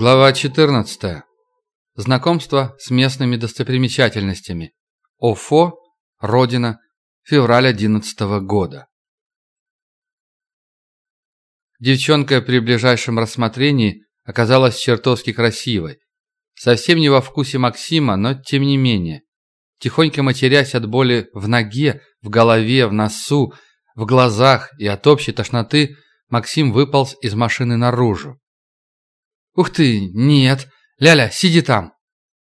Глава 14. Знакомство с местными достопримечательностями. ОФО, Родина, февраль 11 года. Девчонка при ближайшем рассмотрении оказалась чертовски красивой. Совсем не во вкусе Максима, но тем не менее. Тихонько матерясь от боли в ноге, в голове, в носу, в глазах и от общей тошноты, Максим выполз из машины наружу. «Ух ты, нет! Ляля, сиди там!»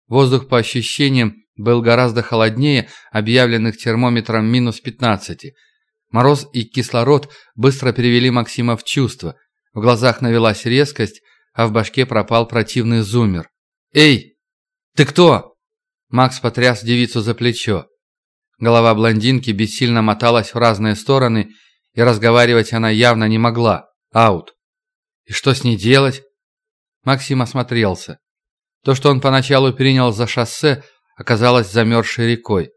Воздух по ощущениям был гораздо холоднее объявленных термометром минус 15. Мороз и кислород быстро перевели Максима в чувство. В глазах навелась резкость, а в башке пропал противный зумер. «Эй, ты кто?» Макс потряс девицу за плечо. Голова блондинки бессильно моталась в разные стороны, и разговаривать она явно не могла. Аут. И что с ней делать? Максим осмотрелся. То, что он поначалу принял за шоссе, оказалось замерзшей рекой.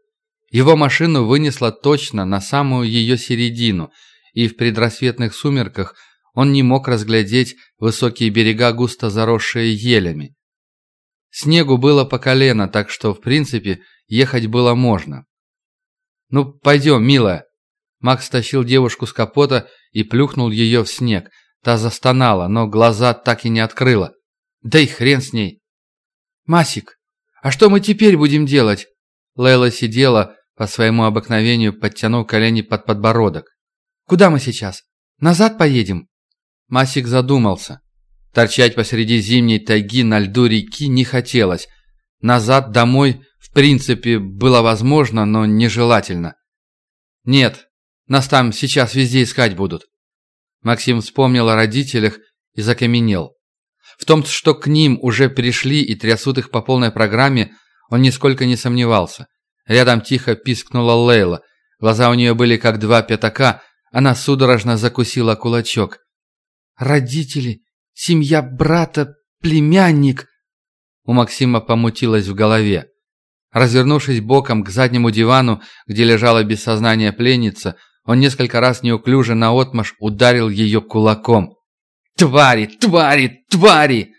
Его машину вынесло точно на самую ее середину, и в предрассветных сумерках он не мог разглядеть высокие берега, густо заросшие елями. Снегу было по колено, так что, в принципе, ехать было можно. «Ну, пойдем, милая». Макс тащил девушку с капота и плюхнул ее в снег. Та застонала, но глаза так и не открыла. Да и хрен с ней. «Масик, а что мы теперь будем делать?» Лейла сидела, по своему обыкновению подтянув колени под подбородок. «Куда мы сейчас? Назад поедем?» Масик задумался. Торчать посреди зимней тайги на льду реки не хотелось. Назад домой, в принципе, было возможно, но нежелательно. «Нет, нас там сейчас везде искать будут». Максим вспомнил о родителях и закаменел. В том, что к ним уже пришли и трясут их по полной программе, он нисколько не сомневался. Рядом тихо пискнула Лейла. Глаза у нее были как два пятака, она судорожно закусила кулачок. «Родители, семья брата, племянник!» У Максима помутилось в голове. Развернувшись боком к заднему дивану, где лежала без сознания пленница, он несколько раз неуклюже наотмашь ударил ее кулаком. «Твари! Твари! Твари!»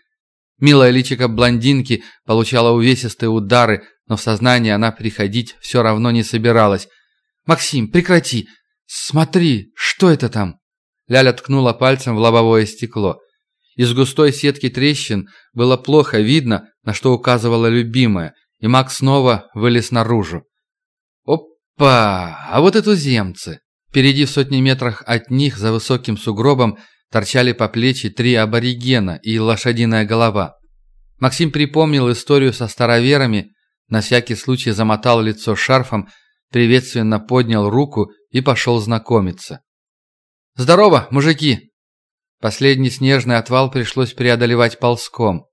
Милая личико блондинки получала увесистые удары, но в сознание она приходить все равно не собиралась. «Максим, прекрати! Смотри, что это там?» Ляля ткнула пальцем в лобовое стекло. Из густой сетки трещин было плохо видно, на что указывала любимая, и Макс снова вылез наружу. «Опа! А вот это земцы!» Впереди в сотни метрах от них, за высоким сугробом, торчали по плечи три аборигена и лошадиная голова. Максим припомнил историю со староверами, на всякий случай замотал лицо шарфом, приветственно поднял руку и пошел знакомиться. «Здорово, мужики!» Последний снежный отвал пришлось преодолевать ползком.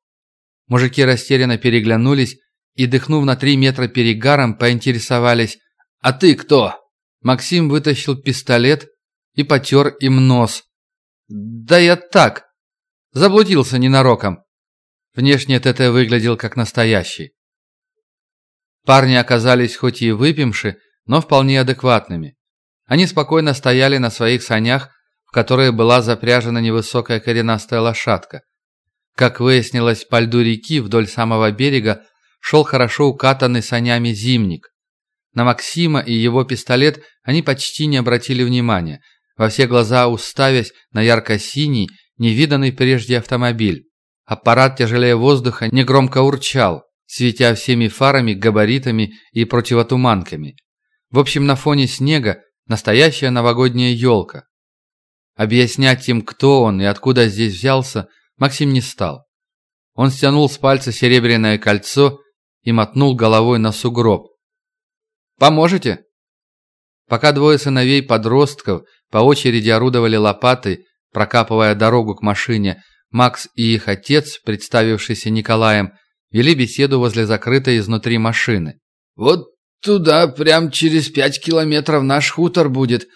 Мужики растерянно переглянулись и, дыхнув на три метра перегаром, поинтересовались «А ты кто?» Максим вытащил пистолет и потер им нос – «Да я так. Заблудился ненароком». Внешне ТТ выглядел как настоящий. Парни оказались хоть и выпивши, но вполне адекватными. Они спокойно стояли на своих санях, в которые была запряжена невысокая коренастая лошадка. Как выяснилось, по льду реки вдоль самого берега шел хорошо укатанный санями зимник. На Максима и его пистолет они почти не обратили внимания – во все глаза уставясь на ярко-синий, невиданный прежде автомобиль. Аппарат тяжелее воздуха негромко урчал, светя всеми фарами, габаритами и противотуманками. В общем, на фоне снега настоящая новогодняя елка. Объяснять им, кто он и откуда здесь взялся, Максим не стал. Он стянул с пальца серебряное кольцо и мотнул головой на сугроб. «Поможете?» Пока двое сыновей подростков по очереди орудовали лопатой, прокапывая дорогу к машине, Макс и их отец, представившийся Николаем, вели беседу возле закрытой изнутри машины. «Вот туда, прям через пять километров наш хутор будет.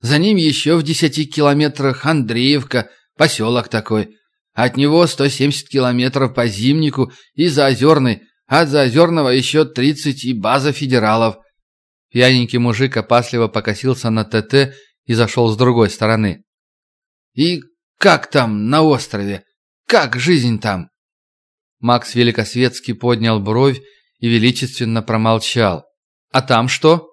За ним еще в десяти километрах Андреевка, поселок такой. От него 170 километров по Зимнику и Заозерный, а от Заозерного еще 30 и база федералов. Пьяненький мужик опасливо покосился на ТТ и зашел с другой стороны. «И как там на острове? Как жизнь там?» Макс Великосветский поднял бровь и величественно промолчал. «А там что?»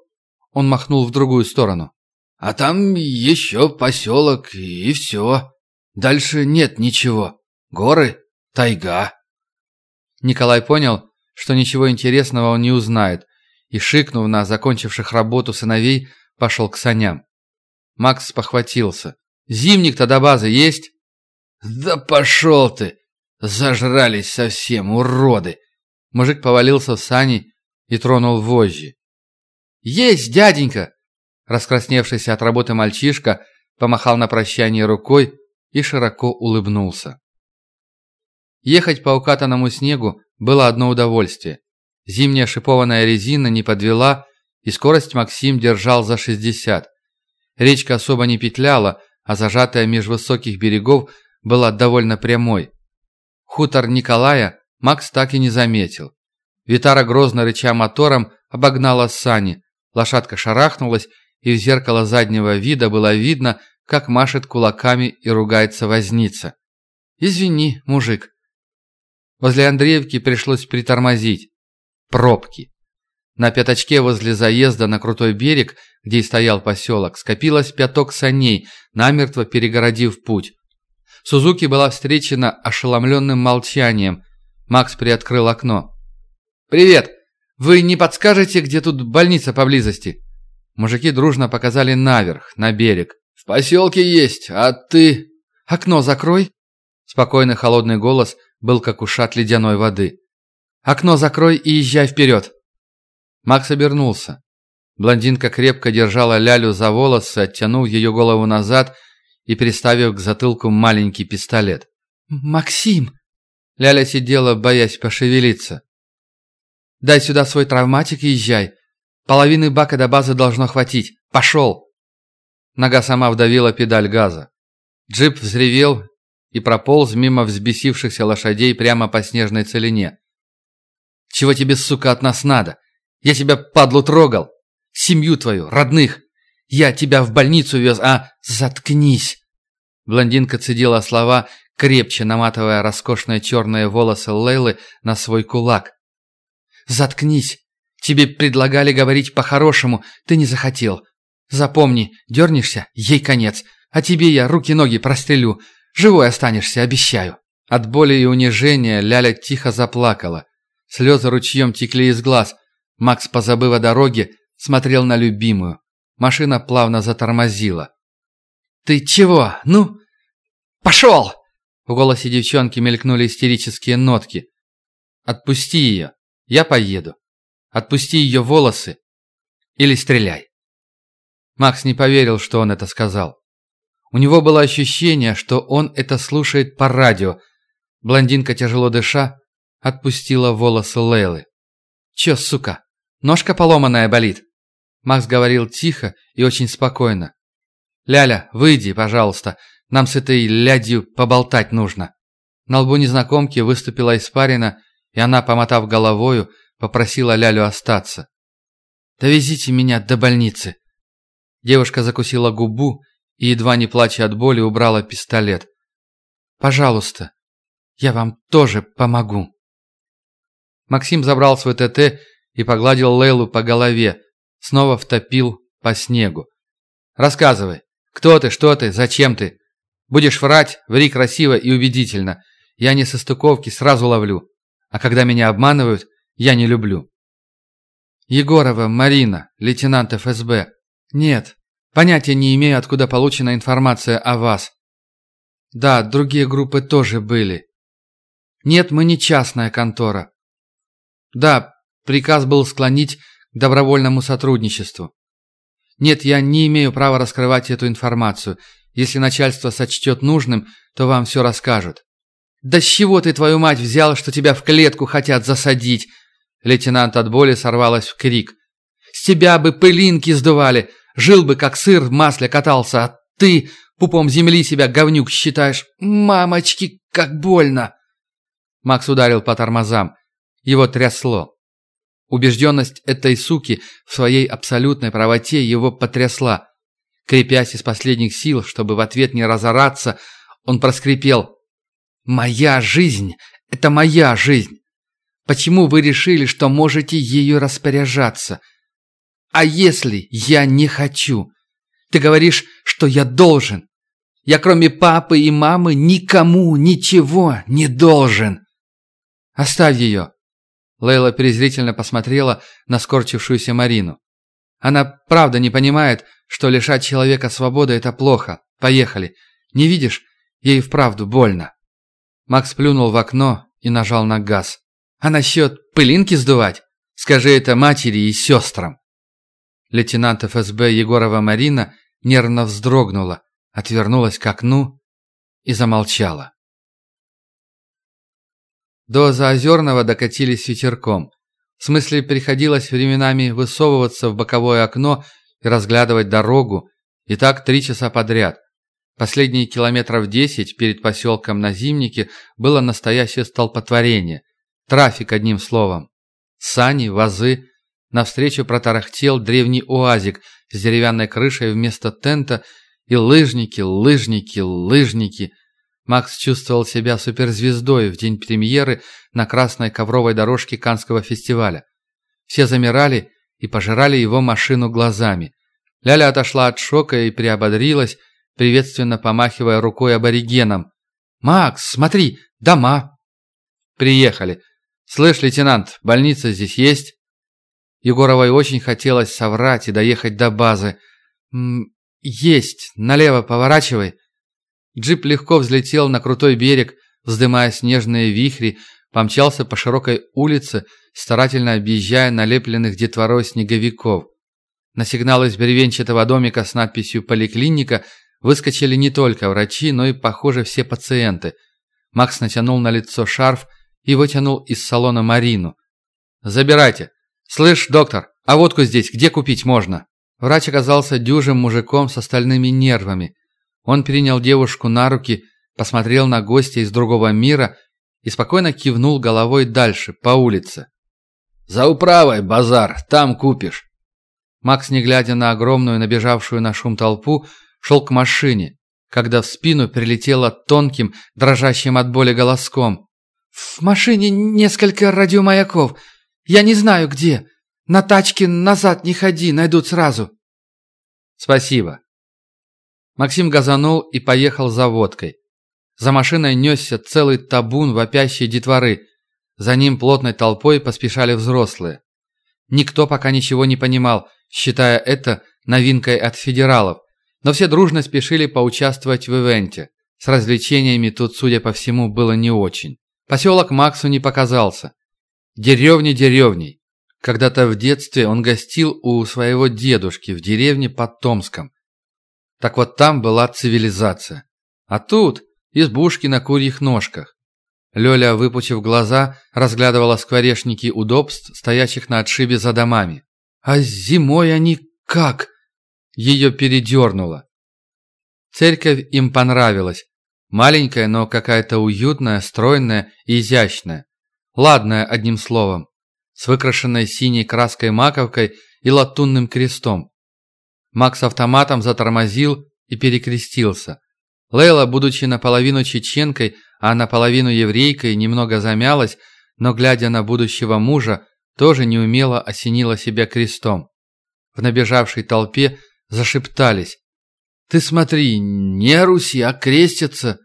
Он махнул в другую сторону. «А там еще поселок и все. Дальше нет ничего. Горы, тайга». Николай понял, что ничего интересного он не узнает, и, шикнув на закончивших работу сыновей, пошел к саням. Макс похватился. «Зимник-то до базы есть?» «Да пошел ты! Зажрались совсем, уроды!» Мужик повалился в сани и тронул вожжи. «Есть, дяденька!» Раскрасневшийся от работы мальчишка помахал на прощание рукой и широко улыбнулся. Ехать по укатанному снегу было одно удовольствие. Зимняя шипованная резина не подвела, и скорость Максим держал за 60. Речка особо не петляла, а зажатая меж высоких берегов была довольно прямой. Хутор Николая Макс так и не заметил. Витара, грозно рыча мотором, обогнала сани. Лошадка шарахнулась, и в зеркало заднего вида было видно, как машет кулаками и ругается возница. «Извини, мужик». Возле Андреевки пришлось притормозить. Пробки. На пятачке возле заезда на крутой берег, где и стоял поселок, скопилось пяток саней, намертво перегородив путь. Сузуки была встречена ошеломленным молчанием. Макс приоткрыл окно. «Привет! Вы не подскажете, где тут больница поблизости?» Мужики дружно показали наверх, на берег. «В поселке есть, а ты...» «Окно закрой!» Спокойный холодный голос был как ушат ледяной воды. «Окно закрой и езжай вперед!» Макс обернулся. Блондинка крепко держала Лялю за волосы, оттянув ее голову назад и приставив к затылку маленький пистолет. «Максим!» Ляля сидела, боясь пошевелиться. «Дай сюда свой травматик и езжай. Половины бака до базы должно хватить. Пошел!» Нога сама вдавила педаль газа. Джип взревел и прополз мимо взбесившихся лошадей прямо по снежной целине. «Чего тебе, сука, от нас надо? Я тебя, падлу, трогал. Семью твою, родных. Я тебя в больницу вез, а заткнись!» Блондинка цедила слова, крепче наматывая роскошные черные волосы Лейлы на свой кулак. «Заткнись! Тебе предлагали говорить по-хорошему, ты не захотел. Запомни, дернешься, ей конец, а тебе я руки-ноги прострелю. Живой останешься, обещаю». От боли и унижения Ляля тихо заплакала. Слезы ручьем текли из глаз, Макс, позабыв о дороге, смотрел на любимую. Машина плавно затормозила. «Ты чего? Ну? Пошел!» В голосе девчонки мелькнули истерические нотки. «Отпусти ее. Я поеду. Отпусти ее волосы. Или стреляй». Макс не поверил, что он это сказал. У него было ощущение, что он это слушает по радио. Блондинка, тяжело дыша, отпустила волосы Лейлы. «Чё, сука, Ножка поломанная болит». Макс говорил тихо и очень спокойно. «Ляля, выйди, пожалуйста. Нам с этой лядью поболтать нужно». На лбу незнакомки выступила испарина, и она, помотав головою, попросила Лялю остаться. «Довезите меня до больницы». Девушка закусила губу и, едва не плача от боли, убрала пистолет. «Пожалуйста, я вам тоже помогу». Максим забрал свой ТТ и погладил Лейлу по голове, снова втопил по снегу. «Рассказывай, кто ты, что ты, зачем ты? Будешь врать, ври красиво и убедительно. Я не со стыковки сразу ловлю, а когда меня обманывают, я не люблю». «Егорова Марина, лейтенант ФСБ. Нет, понятия не имею, откуда получена информация о вас. Да, другие группы тоже были. Нет, мы не частная контора. Да, Приказ был склонить к добровольному сотрудничеству. Нет, я не имею права раскрывать эту информацию. Если начальство сочтет нужным, то вам все расскажут. «Да с чего ты, твою мать, взял, что тебя в клетку хотят засадить?» Лейтенант от боли сорвалась в крик. «С тебя бы пылинки сдували, жил бы, как сыр в масле катался, а ты пупом земли себя говнюк считаешь. Мамочки, как больно!» Макс ударил по тормозам. Его трясло. Убежденность этой суки в своей абсолютной правоте его потрясла. Крепясь из последних сил, чтобы в ответ не разораться, он проскрипел «Моя жизнь – Это моя жизнь. Почему вы решили, что можете ею распоряжаться? А если я не хочу? Ты говоришь, что я должен. Я кроме папы и мамы никому ничего не должен. Оставь ее. Лейла презрительно посмотрела на скорчившуюся Марину. Она правда не понимает, что лишать человека свободы – это плохо. Поехали. Не видишь? Ей вправду больно. Макс плюнул в окно и нажал на газ. А насчет пылинки сдувать? Скажи это матери и сестрам. Лейтенант ФСБ Егорова Марина нервно вздрогнула, отвернулась к окну и замолчала. До Заозерного докатились ветерком. В смысле, приходилось временами высовываться в боковое окно и разглядывать дорогу, и так три часа подряд. Последние километров десять перед поселком на Зимнике было настоящее столпотворение – Трафик, одним словом. Сани, вазы. Навстречу протарахтел древний уазик с деревянной крышей вместо тента и лыжники, лыжники, лыжники. Макс чувствовал себя суперзвездой в день премьеры на красной ковровой дорожке Канского фестиваля. Все замирали и пожирали его машину глазами. Ляля отошла от шока и приободрилась, приветственно помахивая рукой аборигенам. «Макс, смотри, дома!» «Приехали!» «Слышь, лейтенант, больница здесь есть?» Егоровой очень хотелось соврать и доехать до базы. «М «Есть, налево поворачивай». Джип легко взлетел на крутой берег, вздымая снежные вихри, помчался по широкой улице, старательно объезжая налепленных детворой снеговиков. На сигнал из бревенчатого домика с надписью «Поликлиника» выскочили не только врачи, но и, похоже, все пациенты. Макс натянул на лицо шарф и вытянул из салона Марину. «Забирайте. Слышь, доктор, а водку здесь где купить можно?» Врач оказался дюжим мужиком с остальными нервами. Он принял девушку на руки, посмотрел на гостя из другого мира и спокойно кивнул головой дальше, по улице. «За управой, базар, там купишь». Макс, не глядя на огромную набежавшую на шум толпу, шел к машине, когда в спину прилетело тонким, дрожащим от боли голоском. «В машине несколько радиомаяков. Я не знаю, где. На тачке назад не ходи, найдут сразу». «Спасибо». Максим газанул и поехал за водкой. За машиной несся целый табун вопящей детворы. За ним плотной толпой поспешали взрослые. Никто пока ничего не понимал, считая это новинкой от федералов, но все дружно спешили поучаствовать в ивенте. С развлечениями тут, судя по всему, было не очень. Поселок Максу не показался. Деревня деревней. Когда-то в детстве он гостил у своего дедушки в деревне под Томском. Так вот там была цивилизация. А тут избушки на курьих ножках. Лёля, выпучив глаза, разглядывала скворечники удобств, стоящих на отшибе за домами. «А зимой они как?» Ее передернуло. Церковь им понравилась, Маленькая, но какая-то уютная, стройная и изящная. Ладная, одним словом. С выкрашенной синей краской маковкой и латунным крестом. Макс автоматом затормозил и перекрестился. Лейла, будучи наполовину чеченкой, а наполовину еврейкой, немного замялась, но, глядя на будущего мужа, тоже неумело осенила себя крестом. В набежавшей толпе зашептались. «Ты смотри, не Руси, а крестятся!»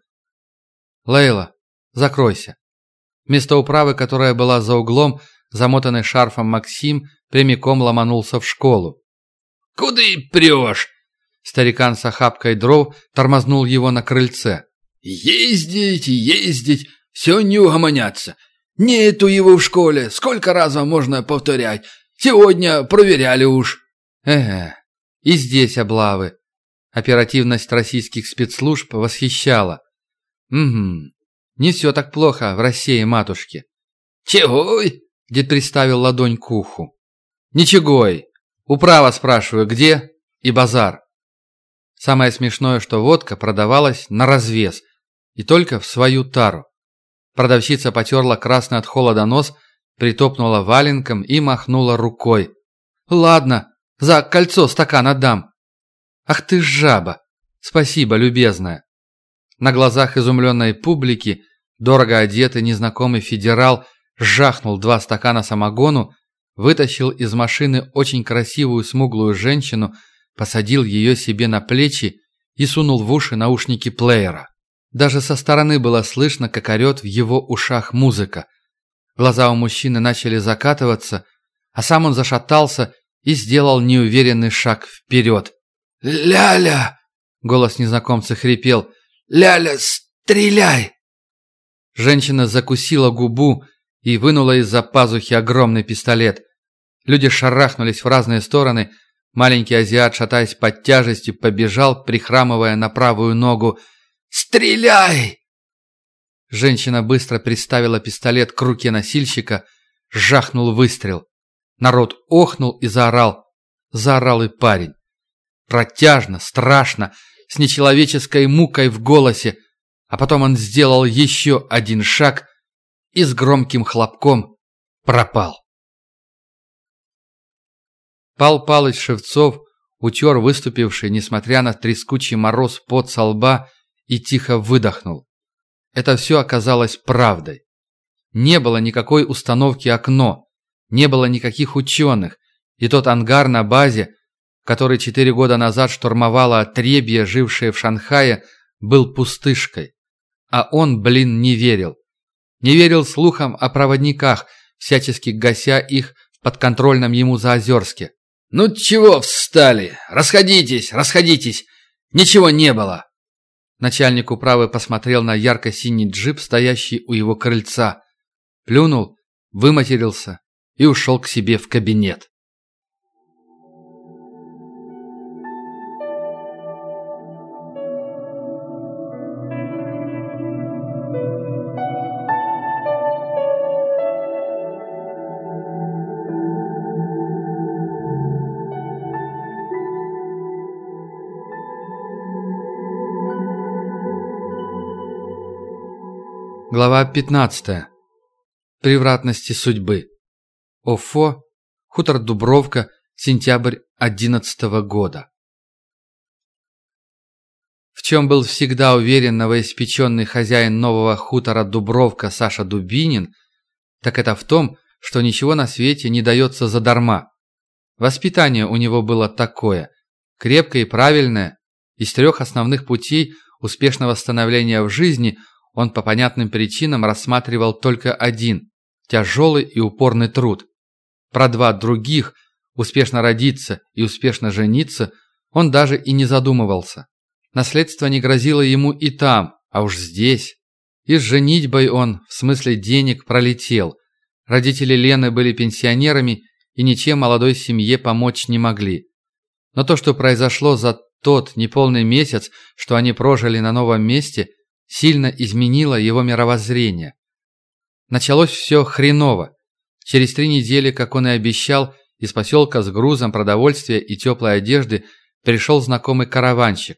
«Лейла, закройся». Вместо управы, которая была за углом, замотанный шарфом Максим, прямиком ломанулся в школу. «Куды прешь?» Старикан с охапкой дров тормознул его на крыльце. «Ездить, ездить, все не угомоняться. Нету его в школе, сколько раз вам можно повторять? Сегодня проверяли уж». Эге, и здесь облавы. Оперативность российских спецслужб восхищала. «Угу. Не все так плохо в России, матушки». «Чегой?» – дед приставил ладонь к уху. «Ничегой. Управа спрашиваю, где?» «И базар». Самое смешное, что водка продавалась на развес и только в свою тару. Продавщица потерла красный от холода нос, притопнула валенком и махнула рукой. «Ладно, за кольцо стакан отдам». «Ах ты жаба! Спасибо, любезная!» На глазах изумленной публики Дорого одетый незнакомый федерал жахнул два стакана самогону, вытащил из машины очень красивую смуглую женщину, посадил ее себе на плечи и сунул в уши наушники плеера. Даже со стороны было слышно, как орет в его ушах музыка. Глаза у мужчины начали закатываться, а сам он зашатался и сделал неуверенный шаг вперед. «Ляля!» — голос незнакомца хрипел. «Ляля, стреляй!» Женщина закусила губу и вынула из-за пазухи огромный пистолет. Люди шарахнулись в разные стороны. Маленький азиат, шатаясь под тяжестью, побежал, прихрамывая на правую ногу. «Стреляй!» Женщина быстро приставила пистолет к руке носильщика, жахнул выстрел. Народ охнул и заорал. Заорал и парень. Протяжно, страшно, с нечеловеческой мукой в голосе. А потом он сделал еще один шаг и с громким хлопком пропал. Пал Палыч Шевцов утер выступивший, несмотря на трескучий мороз, под со лба и тихо выдохнул. Это все оказалось правдой. Не было никакой установки окно, не было никаких ученых, и тот ангар на базе, который четыре года назад штурмовало отребье, жившее в Шанхае, был пустышкой. А он, блин, не верил. Не верил слухам о проводниках, всячески гася их в подконтрольном ему Заозерске. «Ну чего встали? Расходитесь, расходитесь! Ничего не было!» Начальник управы посмотрел на ярко-синий джип, стоящий у его крыльца, плюнул, выматерился и ушел к себе в кабинет. Глава 15. Превратности судьбы. Офо, хутор Дубровка, сентябрь 11 года. В чем был всегда уверен новоиспеченный хозяин нового хутора Дубровка Саша Дубинин, так это в том, что ничего на свете не дается задарма. Воспитание у него было такое, крепкое и правильное, из трех основных путей успешного становления в жизни – он по понятным причинам рассматривал только один – тяжелый и упорный труд. Про два других – успешно родиться и успешно жениться – он даже и не задумывался. Наследство не грозило ему и там, а уж здесь. И с женитьбой он, в смысле денег, пролетел. Родители Лены были пенсионерами и ничем молодой семье помочь не могли. Но то, что произошло за тот неполный месяц, что они прожили на новом месте – сильно изменило его мировоззрение. Началось все хреново. Через три недели, как он и обещал, из поселка с грузом продовольствия и теплой одежды пришел знакомый караванщик.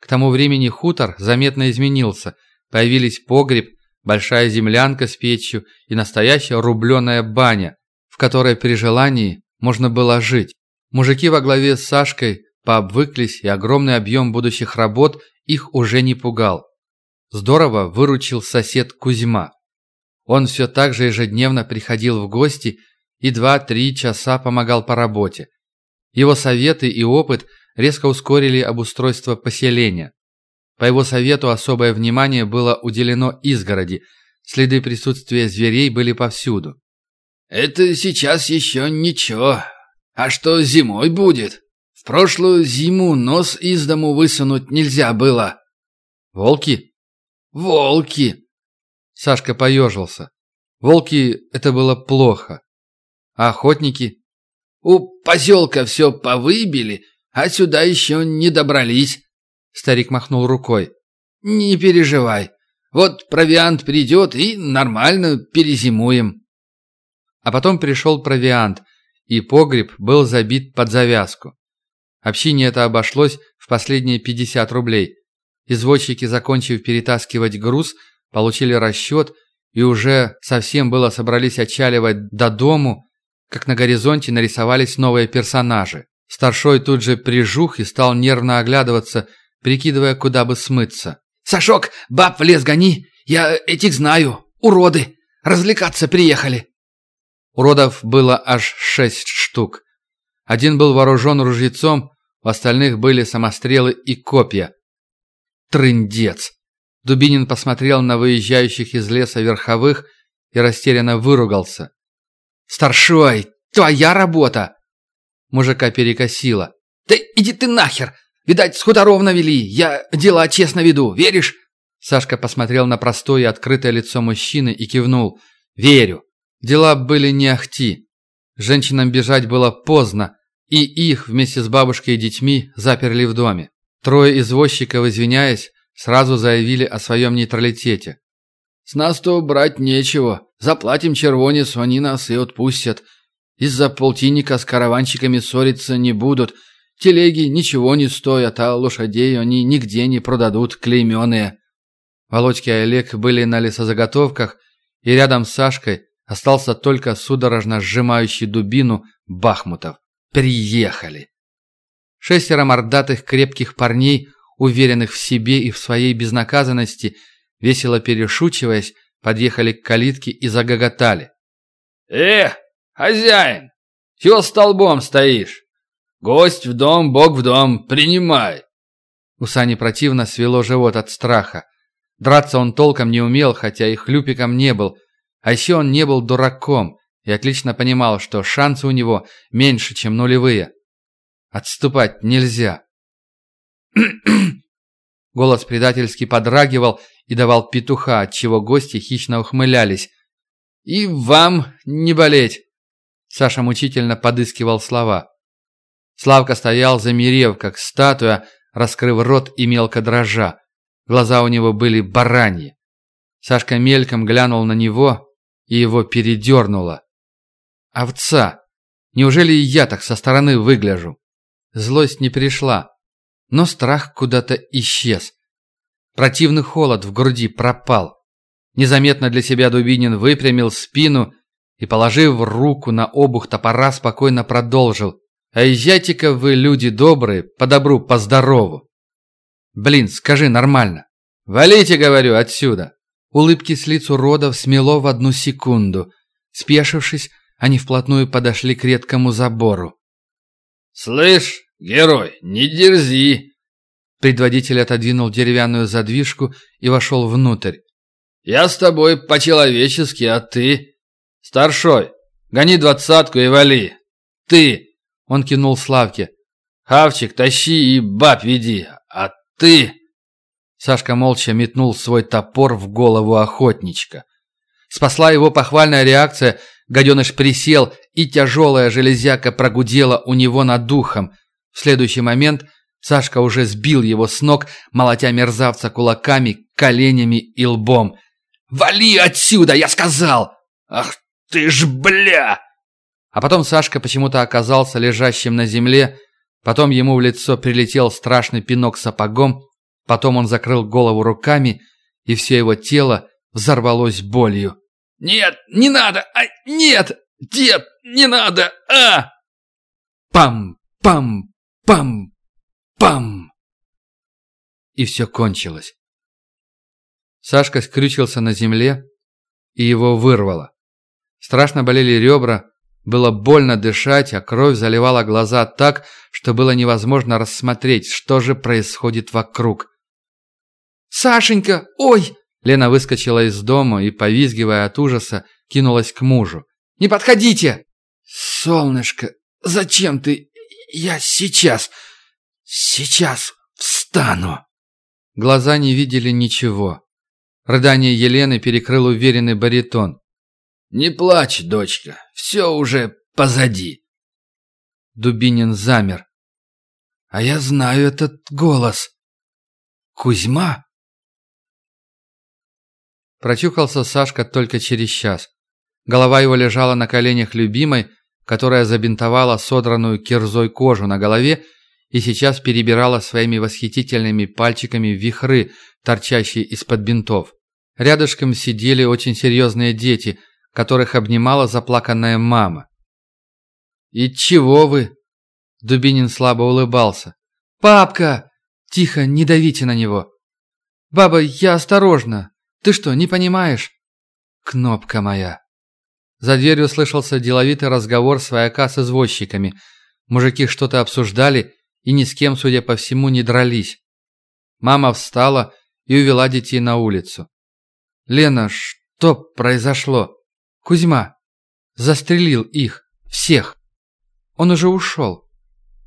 К тому времени хутор заметно изменился. Появились погреб, большая землянка с печью и настоящая рубленая баня, в которой при желании можно было жить. Мужики во главе с Сашкой пообвыклись, и огромный объем будущих работ их уже не пугал. Здорово выручил сосед Кузьма. Он все так же ежедневно приходил в гости и два-три часа помогал по работе. Его советы и опыт резко ускорили обустройство поселения. По его совету особое внимание было уделено изгороди, следы присутствия зверей были повсюду. «Это сейчас еще ничего. А что зимой будет? В прошлую зиму нос из дому высунуть нельзя было». «Волки?» «Волки!» Сашка поежился. Волки – это было плохо. А охотники? «У поселка все повыбили, а сюда еще не добрались». Старик махнул рукой. «Не переживай. Вот провиант придет и нормально перезимуем». А потом пришел провиант, и погреб был забит под завязку. Общине это обошлось в последние 50 рублей. Извозчики, закончив перетаскивать груз, получили расчет и уже совсем было собрались отчаливать до дому, как на горизонте нарисовались новые персонажи. Старшой тут же прижух и стал нервно оглядываться, прикидывая, куда бы смыться. «Сашок, баб в лес гони Я этих знаю. Уроды. Развлекаться приехали». Уродов было аж шесть штук. Один был вооружен ружьецом, у остальных были самострелы и копья. Трындец! Дубинин посмотрел на выезжающих из леса верховых и растерянно выругался. «Старшой, твоя работа!» Мужика перекосило. «Да иди ты нахер! Видать, с хуторов навели. Я дела честно веду, веришь?» Сашка посмотрел на простое и открытое лицо мужчины и кивнул. «Верю». Дела были не ахти. Женщинам бежать было поздно, и их вместе с бабушкой и детьми заперли в доме. Трое извозчиков, извиняясь, сразу заявили о своем нейтралитете. «С нас-то брать нечего. Заплатим червонец, они нас и отпустят. Из-за полтинника с караванщиками ссориться не будут. Телеги ничего не стоят, а лошадей они нигде не продадут, клейменные». Володька и Олег были на лесозаготовках, и рядом с Сашкой остался только судорожно сжимающий дубину Бахмутов. Приехали. Шестеро мордатых крепких парней, уверенных в себе и в своей безнаказанности, весело перешучиваясь, подъехали к калитке и загоготали. «Эх, хозяин, чего столбом стоишь? Гость в дом, бог в дом, принимай!» У Сани противно свело живот от страха. Драться он толком не умел, хотя и хлюпиком не был. А еще он не был дураком и отлично понимал, что шансы у него меньше, чем нулевые. Отступать нельзя. Голос предательски подрагивал и давал петуха, отчего гости хищно ухмылялись. «И вам не болеть!» Саша мучительно подыскивал слова. Славка стоял, замерев, как статуя, раскрыв рот и мелко дрожа. Глаза у него были бараньи. Сашка мельком глянул на него, и его передернуло. Овца! Неужели и я так со стороны выгляжу? Злость не пришла, но страх куда-то исчез. Противный холод в груди пропал. Незаметно для себя Дубинин выпрямил спину и, положив руку на обух топора, спокойно продолжил. «А езжайте-ка вы, люди добрые, по добру, по здорову!» «Блин, скажи нормально!» «Валите, говорю, отсюда!» Улыбки с лиц уродов смело в одну секунду. Спешившись, они вплотную подошли к редкому забору. «Слышь, герой, не дерзи!» Предводитель отодвинул деревянную задвижку и вошел внутрь. «Я с тобой по-человечески, а ты?» «Старшой, гони двадцатку и вали!» «Ты!» — он кинул Славке. «Хавчик, тащи и баб веди, а ты...» Сашка молча метнул свой топор в голову охотничка. Спасла его похвальная реакция, гаденыш присел, и тяжелая железяка прогудела у него над духом. В следующий момент Сашка уже сбил его с ног, молотя мерзавца кулаками, коленями и лбом. «Вали отсюда, я сказал!» «Ах ты ж бля!» А потом Сашка почему-то оказался лежащим на земле, потом ему в лицо прилетел страшный пинок сапогом, потом он закрыл голову руками, и все его тело взорвалось болью. «Нет, не надо! А, нет! Дед, не надо! А!» Пам-пам-пам-пам! И все кончилось. Сашка скрючился на земле, и его вырвало. Страшно болели ребра, было больно дышать, а кровь заливала глаза так, что было невозможно рассмотреть, что же происходит вокруг. «Сашенька! Ой!» Лена выскочила из дома и, повизгивая от ужаса, кинулась к мужу. «Не подходите!» «Солнышко, зачем ты? Я сейчас, сейчас встану!» Глаза не видели ничего. Рыдание Елены перекрыл уверенный баритон. «Не плачь, дочка, все уже позади». Дубинин замер. «А я знаю этот голос. Кузьма?» Прочухался Сашка только через час. Голова его лежала на коленях любимой, которая забинтовала содранную кирзой кожу на голове и сейчас перебирала своими восхитительными пальчиками вихры, торчащие из-под бинтов. Рядышком сидели очень серьезные дети, которых обнимала заплаканная мама. «И чего вы?» Дубинин слабо улыбался. «Папка!» «Тихо, не давите на него!» «Баба, я осторожно!» Ты что, не понимаешь? Кнопка моя. За дверью слышался деловитый разговор свояка с извозчиками. Мужики что-то обсуждали и ни с кем, судя по всему, не дрались. Мама встала и увела детей на улицу. «Лена, что произошло? Кузьма застрелил их, всех. Он уже ушел.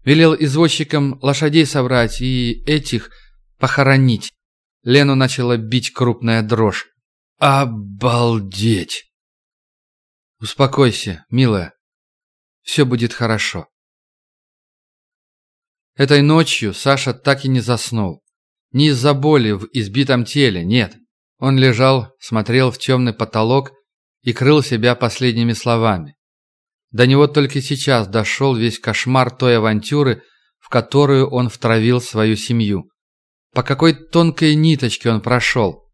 Велел извозчикам лошадей собрать и этих похоронить». Лену начала бить крупная дрожь. «Обалдеть!» «Успокойся, милая. Все будет хорошо». Этой ночью Саша так и не заснул. Не из-за боли в избитом теле, нет. Он лежал, смотрел в темный потолок и крыл себя последними словами. До него только сейчас дошел весь кошмар той авантюры, в которую он втравил свою семью. По какой тонкой ниточке он прошел.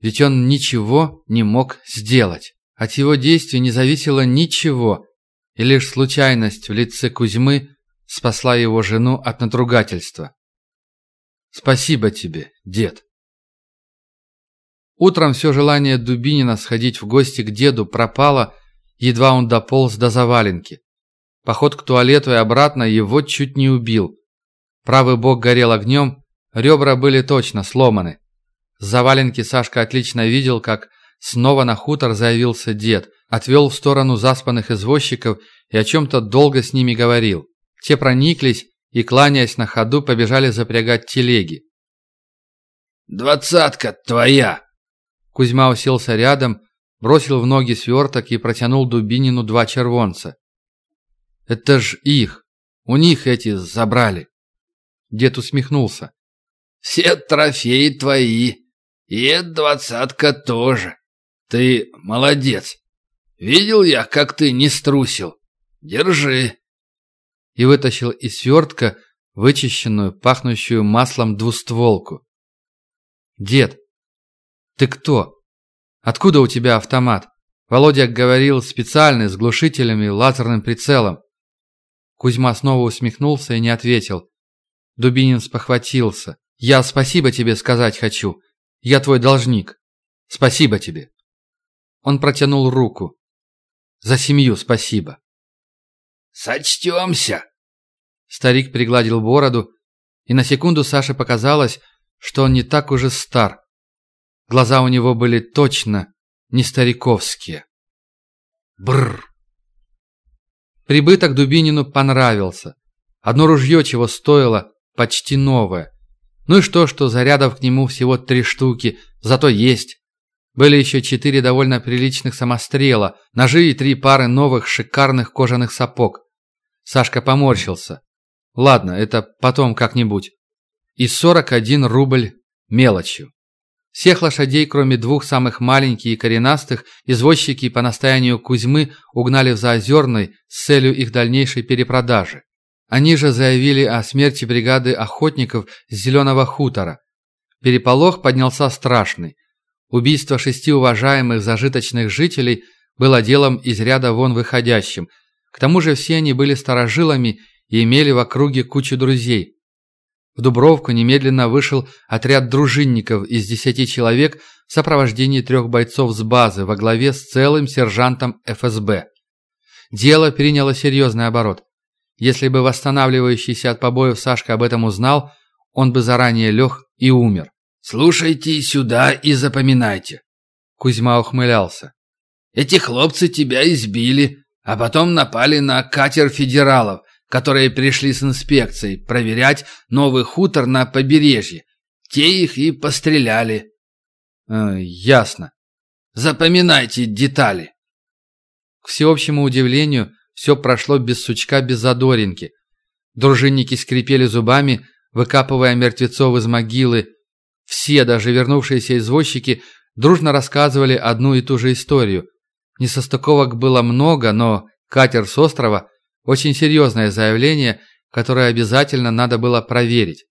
Ведь он ничего не мог сделать. От его действий не зависело ничего, и лишь случайность в лице Кузьмы спасла его жену от надругательства. Спасибо тебе, дед. Утром все желание Дубинина сходить в гости к деду пропало, едва он дополз до заваленки. Поход к туалету и обратно его чуть не убил. Правый бок горел огнем, ребра были точно сломаны. С заваленки Сашка отлично видел, как снова на хутор заявился дед, отвел в сторону заспанных извозчиков и о чем-то долго с ними говорил. Те прониклись и, кланяясь на ходу, побежали запрягать телеги. «Двадцатка твоя!» Кузьма уселся рядом, бросил в ноги сверток и протянул Дубинину два червонца. «Это ж их! У них эти забрали!» Дед усмехнулся. «Все трофеи твои, и двадцатка тоже. Ты молодец. Видел я, как ты не струсил. Держи!» и вытащил из свертка вычищенную, пахнущую маслом двустволку. «Дед, ты кто? Откуда у тебя автомат?» Володя говорил специальный, с глушителями, лазерным прицелом. Кузьма снова усмехнулся и не ответил. Дубинин спохватился. «Я спасибо тебе сказать хочу. Я твой должник. Спасибо тебе». Он протянул руку. «За семью спасибо». «Сочтемся!» Старик пригладил бороду, и на секунду Саше показалось, что он не так уже стар. Глаза у него были точно не стариковские. Бррр. Прибыток Дубинину понравился. Одно ружье чего стоило, почти новое. Ну и что, что зарядов к нему всего три штуки, зато есть. Были еще четыре довольно приличных самострела, ножи и три пары новых шикарных кожаных сапог. Сашка поморщился. Ладно, это потом как-нибудь. И 41 рубль мелочью. Всех лошадей, кроме двух самых маленьких и коренастых, извозчики по настоянию Кузьмы угнали в Заозерной с целью их дальнейшей перепродажи. Они же заявили о смерти бригады охотников с Зеленого хутора. Переполох поднялся страшный. Убийство шести уважаемых зажиточных жителей было делом из ряда вон выходящим. К тому же все они были старожилами и имели в округе кучу друзей. В Дубровку немедленно вышел отряд дружинников из десяти человек в сопровождении трех бойцов с базы во главе с целым сержантом ФСБ. Дело приняло серьезный оборот. Если бы восстанавливающийся от побоев Сашка об этом узнал, он бы заранее лег и умер. «Слушайте сюда и запоминайте». Кузьма ухмылялся. «Эти хлопцы тебя избили, а потом напали на катер федералов, которые пришли с инспекцией проверять новый хутор на побережье. Те их и постреляли. Э, ясно. Запоминайте детали. К всеобщему удивлению, все прошло без сучка, без задоринки. Дружинники скрипели зубами, выкапывая мертвецов из могилы. Все, даже вернувшиеся извозчики, дружно рассказывали одну и ту же историю. Несостыковок было много, но катер с острова – очень серьезное заявление, которое обязательно надо было проверить.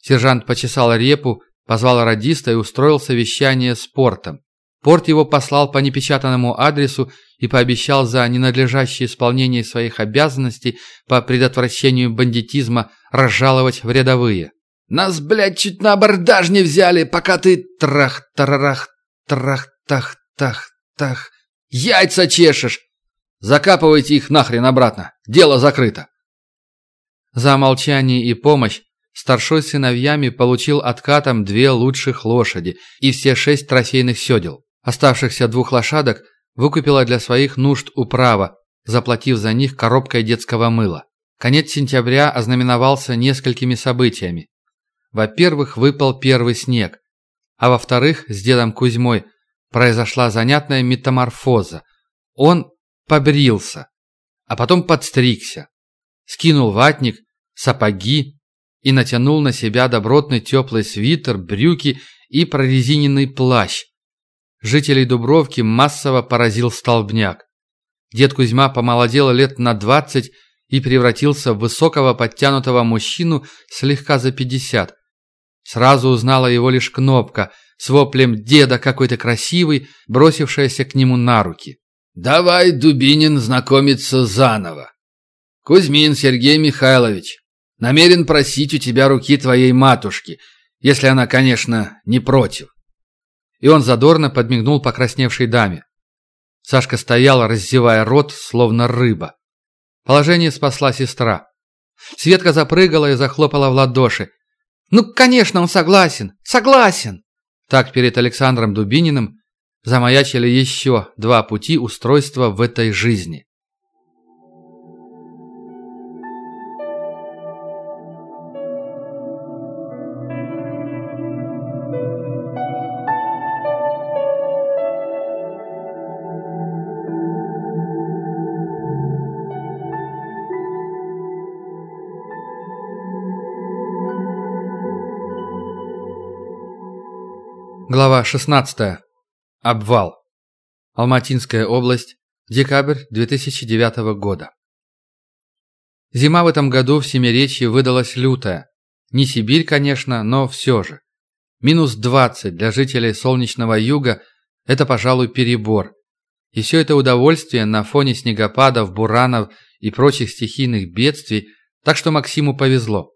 Сержант почесал репу, позвал радиста и устроил совещание с портом. Порт его послал по непечатанному адресу и пообещал за ненадлежащее исполнение своих обязанностей по предотвращению бандитизма разжаловать в рядовые. «Нас, блядь, чуть на абордаж не взяли, пока ты трах-тарарах Трах-тах-тах-тах. Яйца чешешь! Закапывайте их нахрен обратно. Дело закрыто. За молчание и помощь старшой сыновьями получил откатом две лучших лошади и все шесть трофейных седел. Оставшихся двух лошадок выкупила для своих нужд управа, заплатив за них коробкой детского мыла. Конец сентября ознаменовался несколькими событиями. Во-первых, выпал первый снег, а во-вторых, с дедом Кузьмой произошла занятная метаморфоза. Он побрился, а потом подстригся, скинул ватник, сапоги и натянул на себя добротный теплый свитер, брюки и прорезиненный плащ. Жителей Дубровки массово поразил столбняк. Дед Кузьма помолодел лет на двадцать и превратился в высокого подтянутого мужчину слегка за пятьдесят. Сразу узнала его лишь кнопка с воплем «Деда какой-то красивый», бросившаяся к нему на руки. «Давай, Дубинин, знакомиться заново. Кузьмин Сергей Михайлович, намерен просить у тебя руки твоей матушки, если она, конечно, не против». И он задорно подмигнул покрасневшей даме. Сашка стояла, раздевая рот, словно рыба. Положение спасла сестра. Светка запрыгала и захлопала в ладоши. «Ну, конечно, он согласен! Согласен!» Так перед Александром Дубининым замаячили еще два пути устройства в этой жизни. Глава 16. Обвал. Алматинская область. Декабрь 2009 года. Зима в этом году в Семеречье выдалась лютая. Не Сибирь, конечно, но все же. Минус 20 для жителей солнечного юга – это, пожалуй, перебор. И все это удовольствие на фоне снегопадов, буранов и прочих стихийных бедствий, так что Максиму повезло.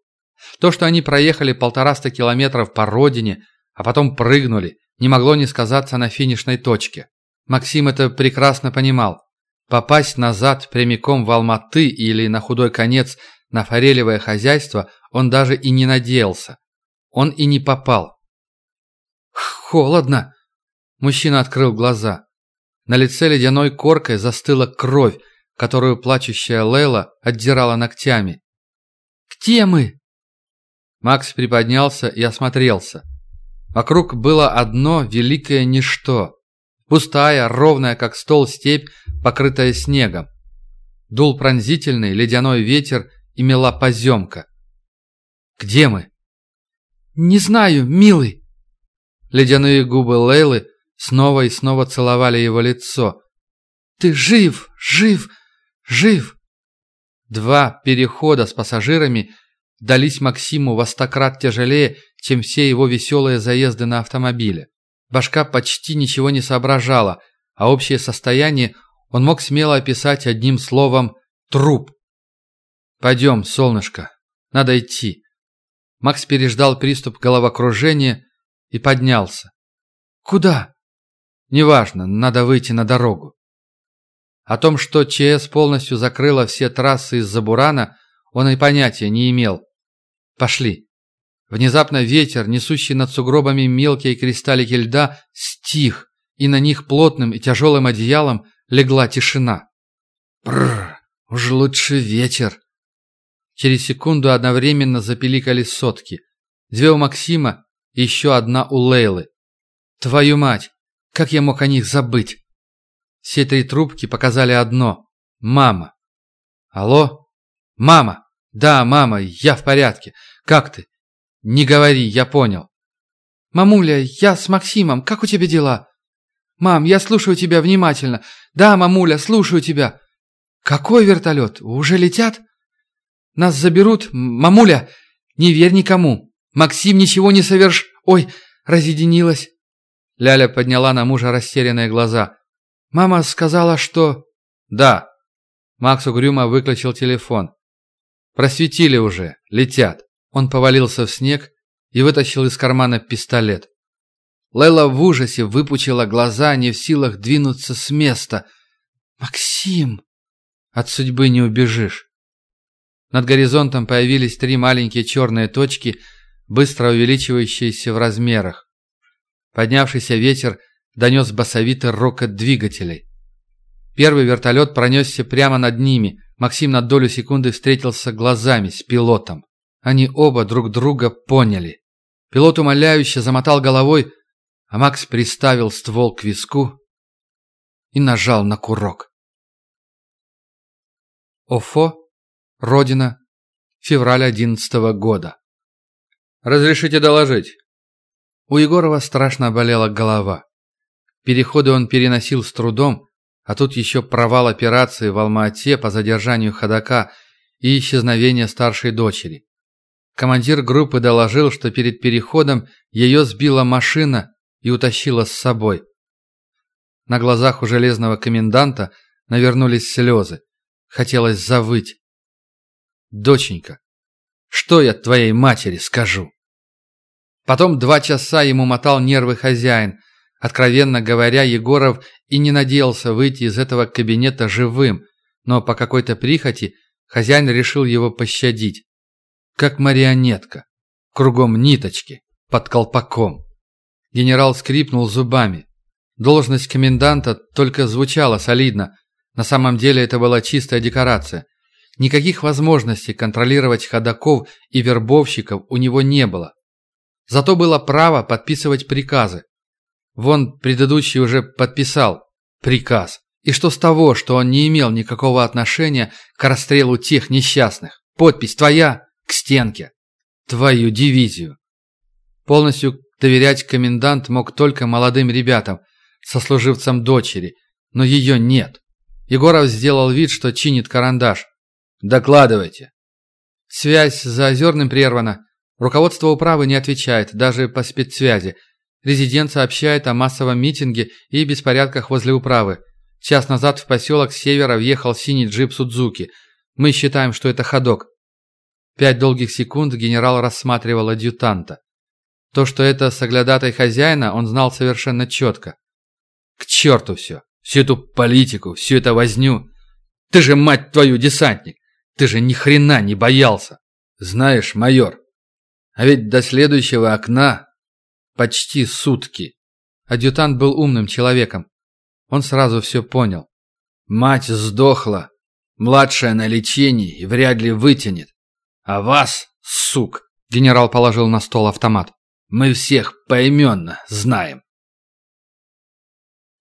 То, что они проехали полтораста километров по родине, а потом прыгнули, не могло не сказаться на финишной точке. Максим это прекрасно понимал. Попасть назад прямиком в Алматы или на худой конец на форелевое хозяйство он даже и не надеялся. Он и не попал. «Холодно!» Мужчина открыл глаза. На лице ледяной коркой застыла кровь, которую плачущая Лейла отдирала ногтями. «Где мы?» Макс приподнялся и осмотрелся. Вокруг было одно великое ничто. Пустая, ровная, как стол, степь, покрытая снегом. Дул пронзительный ледяной ветер и мела поземка. «Где мы?» «Не знаю, милый». Ледяные губы Лейлы снова и снова целовали его лицо. «Ты жив, жив, жив!» Два перехода с пассажирами дались Максиму во стократ тяжелее, чем все его веселые заезды на автомобиле. Башка почти ничего не соображала, а общее состояние он мог смело описать одним словом «труп». «Пойдем, солнышко, надо идти». Макс переждал приступ головокружения и поднялся. «Куда?» «Неважно, надо выйти на дорогу». О том, что ЧС полностью закрыла все трассы из-за Бурана, он и понятия не имел. Пошли. Внезапно ветер, несущий над сугробами мелкие кристаллики льда, стих, и на них плотным и тяжелым одеялом легла тишина. Бррр, уж лучше ветер. Через секунду одновременно запеликали сотки. Две у Максима и еще одна у Лейлы. Твою мать, как я мог о них забыть? Все три трубки показали одно – мама. Алло? Мама! Да, мама, я в порядке. Как ты? Не говори, я понял. Мамуля, я с Максимом. Как у тебя дела? Мам, я слушаю тебя внимательно. Да, мамуля, слушаю тебя. Какой вертолет? Уже летят? Нас заберут? Мамуля, не верь никому. Максим ничего не соверш... Ой, разъединилась. Ляля подняла на мужа растерянные глаза. Мама сказала, что... Да. Макс угрюмо выключил телефон. Просветили уже, летят. Он повалился в снег и вытащил из кармана пистолет. Лейла в ужасе выпучила глаза, не в силах двинуться с места. «Максим!» «От судьбы не убежишь». Над горизонтом появились три маленькие черные точки, быстро увеличивающиеся в размерах. Поднявшийся ветер донес басовитый рокот двигателей. Первый вертолет пронесся прямо над ними. Максим на долю секунды встретился глазами с пилотом. Они оба друг друга поняли. Пилот умоляюще замотал головой, а Макс приставил ствол к виску и нажал на курок. Офо, Родина, февраль одиннадцатого года. «Разрешите доложить?» У Егорова страшно болела голова. Переходы он переносил с трудом, а тут еще провал операции в Алма-Ате по задержанию ходока и исчезновение старшей дочери. Командир группы доложил, что перед переходом ее сбила машина и утащила с собой. На глазах у железного коменданта навернулись слезы. Хотелось завыть. «Доченька, что я твоей матери скажу?» Потом два часа ему мотал нервы хозяин. Откровенно говоря, Егоров и не надеялся выйти из этого кабинета живым, но по какой-то прихоти хозяин решил его пощадить. Как марионетка. Кругом ниточки. Под колпаком. Генерал скрипнул зубами. Должность коменданта только звучала солидно. На самом деле это была чистая декорация. Никаких возможностей контролировать ходаков и вербовщиков у него не было. Зато было право подписывать приказы. Вон предыдущий уже подписал приказ. И что с того, что он не имел никакого отношения к расстрелу тех несчастных? Подпись твоя к стенке. Твою дивизию. Полностью доверять комендант мог только молодым ребятам, сослуживцам дочери, но ее нет. Егоров сделал вид, что чинит карандаш. «Докладывайте». Связь за Озерным прервана. Руководство управы не отвечает, даже по спецсвязи. Резидент сообщает о массовом митинге и беспорядках возле управы. Час назад в поселок с севера въехал синий джип Судзуки. Мы считаем, что это ходок. Пять долгих секунд генерал рассматривал адъютанта. То, что это соглядатай хозяина, он знал совершенно четко. К черту все. Всю эту политику, всю эту возню. Ты же, мать твою, десантник. Ты же ни хрена не боялся. Знаешь, майор, а ведь до следующего окна почти сутки. Адъютант был умным человеком. Он сразу все понял. Мать сдохла, младшая на лечении и вряд ли вытянет. А вас, сук, генерал положил на стол автомат, мы всех поименно знаем.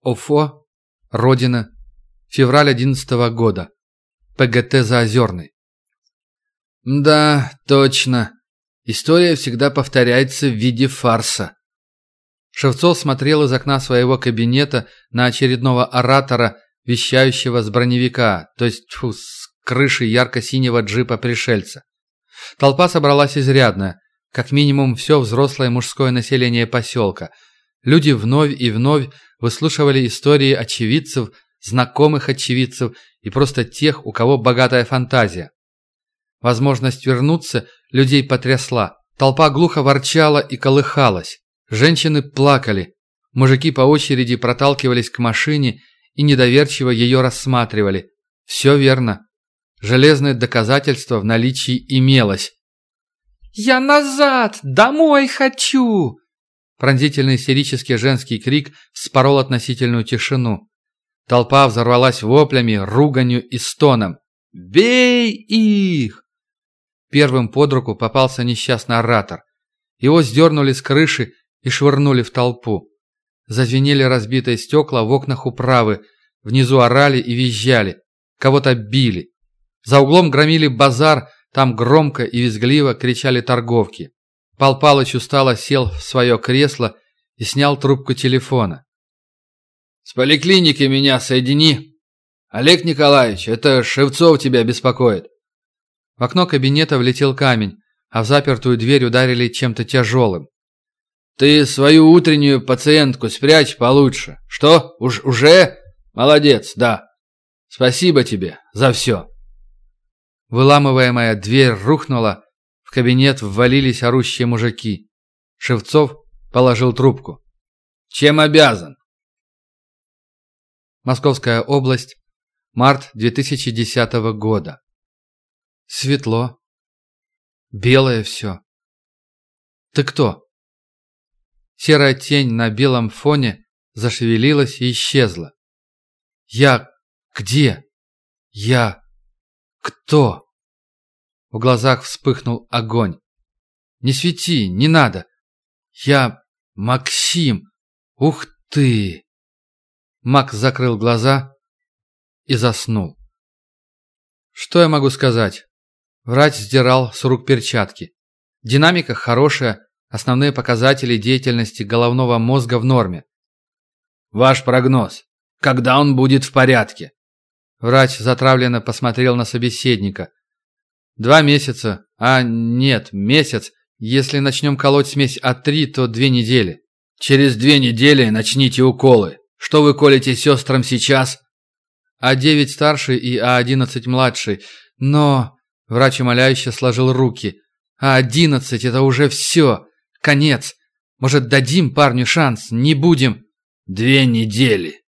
Офо, Родина, февраль одиннадцатого года. ПГТ Заозерный. Да, точно. История всегда повторяется в виде фарса. Шевцов смотрел из окна своего кабинета на очередного оратора, вещающего с броневика, то есть фу, с крыши ярко-синего джипа пришельца. Толпа собралась изрядная, как минимум все взрослое мужское население поселка. Люди вновь и вновь выслушивали истории очевидцев, знакомых очевидцев и просто тех, у кого богатая фантазия. Возможность вернуться людей потрясла. Толпа глухо ворчала и колыхалась. Женщины плакали. Мужики по очереди проталкивались к машине и недоверчиво ее рассматривали. Все верно. Железное доказательство в наличии имелось. «Я назад! Домой хочу!» Пронзительный истерический женский крик спорол относительную тишину. Толпа взорвалась воплями, руганью и стоном. «Бей их!» Первым под руку попался несчастный оратор. Его сдернули с крыши и швырнули в толпу. Зазвенели разбитые стекла в окнах управы, внизу орали и визжали, кого-то били. За углом громили базар, там громко и визгливо кричали торговки. Пал Палыч устало сел в свое кресло и снял трубку телефона. «С поликлиники меня соедини. Олег Николаевич, это Шевцов тебя беспокоит». В окно кабинета влетел камень, а в запертую дверь ударили чем-то тяжелым. «Ты свою утреннюю пациентку спрячь получше. Что, уж уже? Молодец, да. Спасибо тебе за все». Выламываемая дверь рухнула, в кабинет ввалились орущие мужики. Шевцов положил трубку. Чем обязан?» Московская область. Март 2010 года. Светло. Белое все. Ты кто? Серая тень на белом фоне зашевелилась и исчезла. Я где? Я кто? В глазах вспыхнул огонь. Не свети, не надо. Я Максим. Ух ты! Макс закрыл глаза и заснул. Что я могу сказать? Врач сдирал с рук перчатки. Динамика хорошая, основные показатели деятельности головного мозга в норме. Ваш прогноз. Когда он будет в порядке? Врач затравленно посмотрел на собеседника. Два месяца. А, нет, месяц. Если начнем колоть смесь А3, то две недели. Через две недели начните уколы. Что вы колите сестрам сейчас? А9 старший и А11 младший. Но... Врач умоляюще сложил руки. А11 это уже все. Конец. Может, дадим парню шанс? Не будем. Две недели.